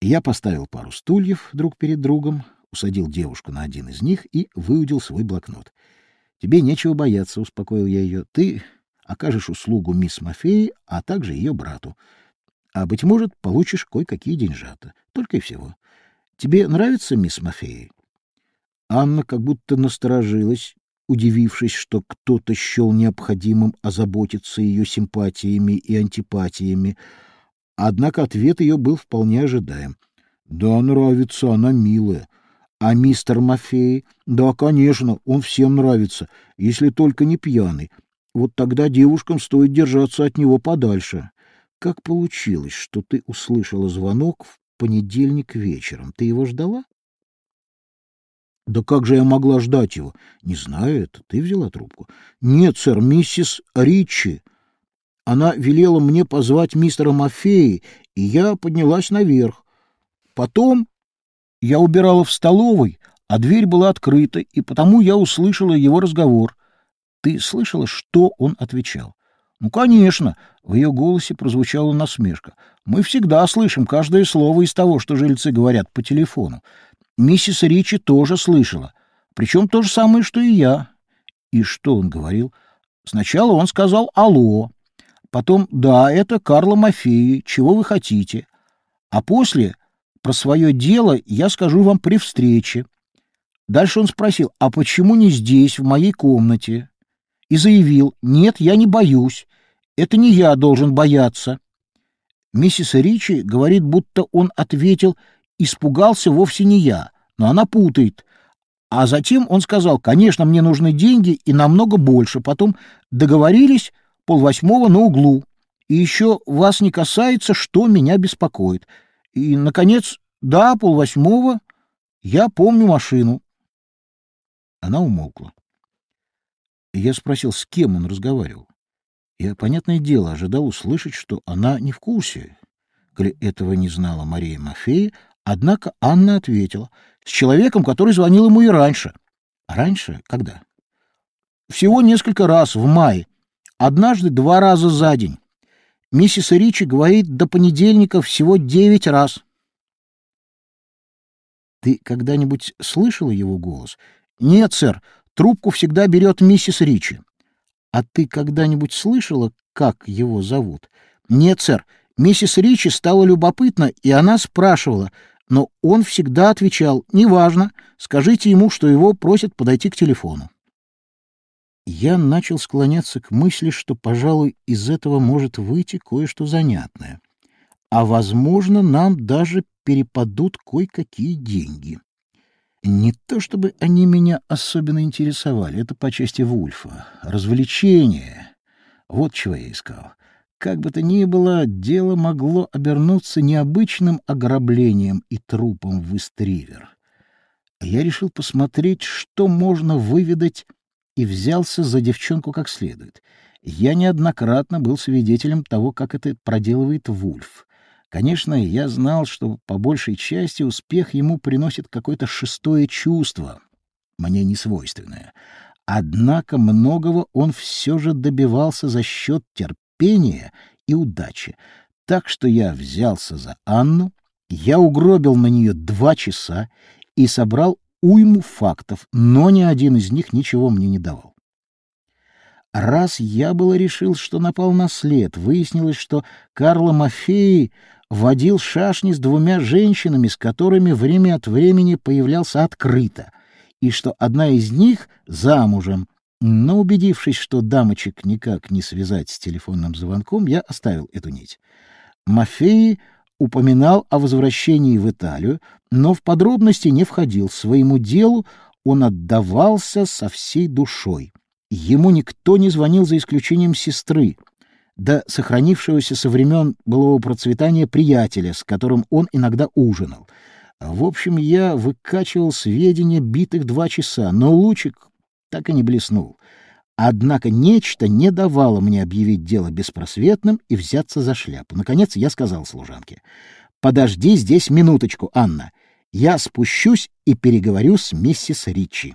Я поставил пару стульев друг перед другом, усадил девушку на один из них и выудил свой блокнот. Тебе нечего бояться, успокоил я ее. Ты окажешь услугу мисс Мафеи, а также ее брату. А быть может, получишь кое-какие деньжата. Только и всего. Тебе нравится мисс Мафеи? Анна как будто насторожилась, удивившись, что кто-то счел необходимым озаботиться ее симпатиями и антипатиями. Однако ответ ее был вполне ожидаем. Да, нравится, она милая. А мистер Мафей? Да, конечно, он всем нравится, если только не пьяный. Вот тогда девушкам стоит держаться от него подальше. Как получилось, что ты услышала звонок в понедельник вечером? Ты его ждала? Да как же я могла ждать его? Не знаю, это ты взяла трубку. Нет, сэр, миссис Ричи. Она велела мне позвать мистера Мафеи, и я поднялась наверх. Потом я убирала в столовой, а дверь была открыта, и потому я услышала его разговор. Ты слышала, что он отвечал? Ну, конечно, в ее голосе прозвучала насмешка. Мы всегда слышим каждое слово из того, что жильцы говорят по телефону. Миссис Ричи тоже слышала, причем то же самое, что и я. И что он говорил? Сначала он сказал «Алло», потом «Да, это Карла Мафеи, чего вы хотите?» А после про свое дело я скажу вам при встрече. Дальше он спросил, а почему не здесь, в моей комнате? И заявил, нет, я не боюсь. Это не я должен бояться. Миссис Ричи говорит, будто он ответил, испугался вовсе не я, но она путает. А затем он сказал, конечно, мне нужны деньги и намного больше. Потом договорились полвосьмого на углу. И еще вас не касается, что меня беспокоит. И, наконец, да, полвосьмого, я помню машину. Она умолкла. Я спросил, с кем он разговаривал. Я, понятное дело, ожидал услышать, что она не в курсе. Коли этого не знала Мария Мафея, однако Анна ответила, с человеком, который звонил ему и раньше. А раньше? Когда? Всего несколько раз, в мае. Однажды два раза за день. Миссис Ричи говорит до понедельника всего девять раз. Ты когда-нибудь слышала его голос? Нет, сэр, трубку всегда берет миссис Ричи. А ты когда-нибудь слышала, как его зовут? Нет, сэр, миссис Ричи стала любопытна, и она спрашивала, но он всегда отвечал, неважно, скажите ему, что его просят подойти к телефону я начал склоняться к мысли, что, пожалуй, из этого может выйти кое-что занятное. А, возможно, нам даже перепадут кое-какие деньги. Не то чтобы они меня особенно интересовали, это по части Вульфа. Развлечение. Вот чего я искал. Как бы то ни было, дело могло обернуться необычным ограблением и трупом в Истривер. Я решил посмотреть, что можно выведать и взялся за девчонку как следует. Я неоднократно был свидетелем того, как это проделывает Вульф. Конечно, я знал, что по большей части успех ему приносит какое-то шестое чувство, мне не свойственное. Однако многого он все же добивался за счет терпения и удачи. Так что я взялся за Анну, я угробил на нее два часа и собрал уйму фактов, но ни один из них ничего мне не давал. Раз я было решил, что напал на след, выяснилось, что Карло Мафеи водил шашни с двумя женщинами, с которыми время от времени появлялся открыто, и что одна из них замужем. Но убедившись, что дамочек никак не связать с телефонным звонком, я оставил эту нить. Мафеи упоминал о возвращении в Италию, но в подробности не входил. Своему делу он отдавался со всей душой. Ему никто не звонил за исключением сестры, да сохранившегося со времен былого процветания приятеля, с которым он иногда ужинал. В общем, я выкачивал сведения битых два часа, но лучик так и не блеснул. Однако нечто не давало мне объявить дело беспросветным и взяться за шляпу. Наконец я сказал служанке, «Подожди здесь минуточку, Анна. Я спущусь и переговорю с миссис Ричи».